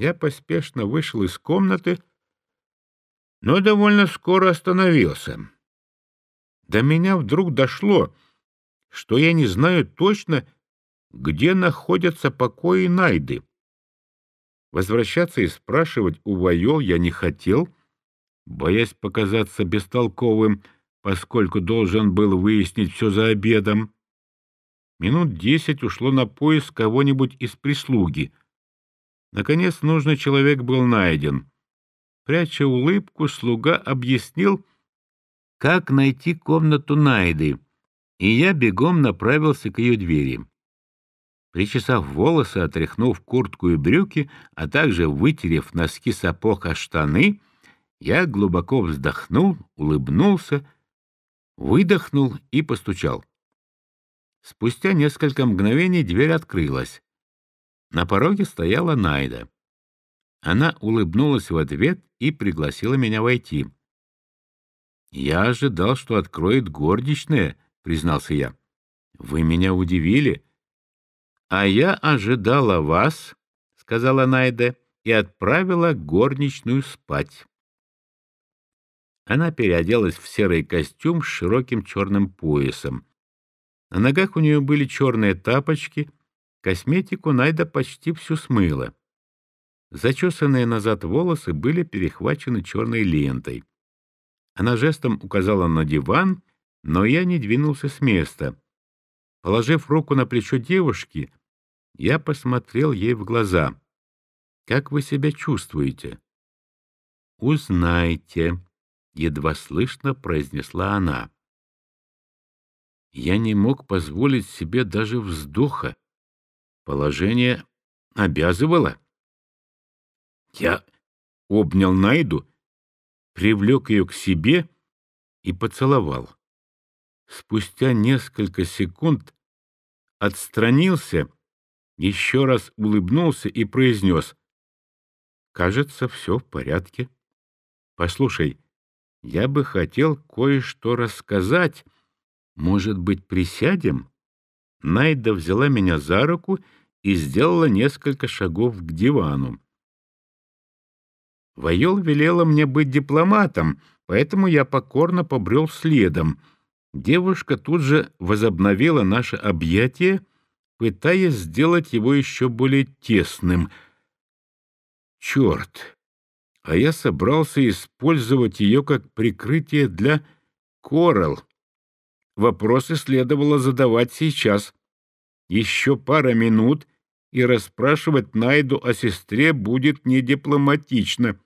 Я поспешно вышел из комнаты, но довольно скоро остановился. До меня вдруг дошло, что я не знаю точно, где находятся покои Найды. Возвращаться и спрашивать у Вайол я не хотел, боясь показаться бестолковым, поскольку должен был выяснить все за обедом. Минут десять ушло на поиск кого-нибудь из прислуги. Наконец нужный человек был найден. Пряча улыбку, слуга объяснил, как найти комнату Найды, и я бегом направился к ее двери. Причесав волосы, отряхнув куртку и брюки, а также вытерев носки сапог о штаны, я глубоко вздохнул, улыбнулся, выдохнул и постучал. Спустя несколько мгновений дверь открылась. На пороге стояла Найда. Она улыбнулась в ответ и пригласила меня войти. «Я ожидал, что откроет горничная», — признался я. «Вы меня удивили». «А я ожидала вас», — сказала Найда, и отправила горничную спать. Она переоделась в серый костюм с широким черным поясом. На ногах у нее были черные тапочки, косметику Найда почти всю смыла. Зачесанные назад волосы были перехвачены черной лентой. Она жестом указала на диван, но я не двинулся с места. Положив руку на плечо девушки, я посмотрел ей в глаза. «Как вы себя чувствуете?» «Узнайте», — едва слышно произнесла она. Я не мог позволить себе даже вздоха. Положение обязывало. Я обнял Найду, привлек ее к себе и поцеловал. Спустя несколько секунд отстранился, еще раз улыбнулся и произнес. «Кажется, все в порядке. Послушай, я бы хотел кое-что рассказать. Может быть, присядем?» Найда взяла меня за руку и сделала несколько шагов к дивану. Вайол велела мне быть дипломатом, поэтому я покорно побрел следом. Девушка тут же возобновила наше объятие, пытаясь сделать его еще более тесным. Черт! А я собрался использовать ее как прикрытие для Коралл. Вопросы следовало задавать сейчас. Еще пара минут, и расспрашивать Найду о сестре будет недипломатично.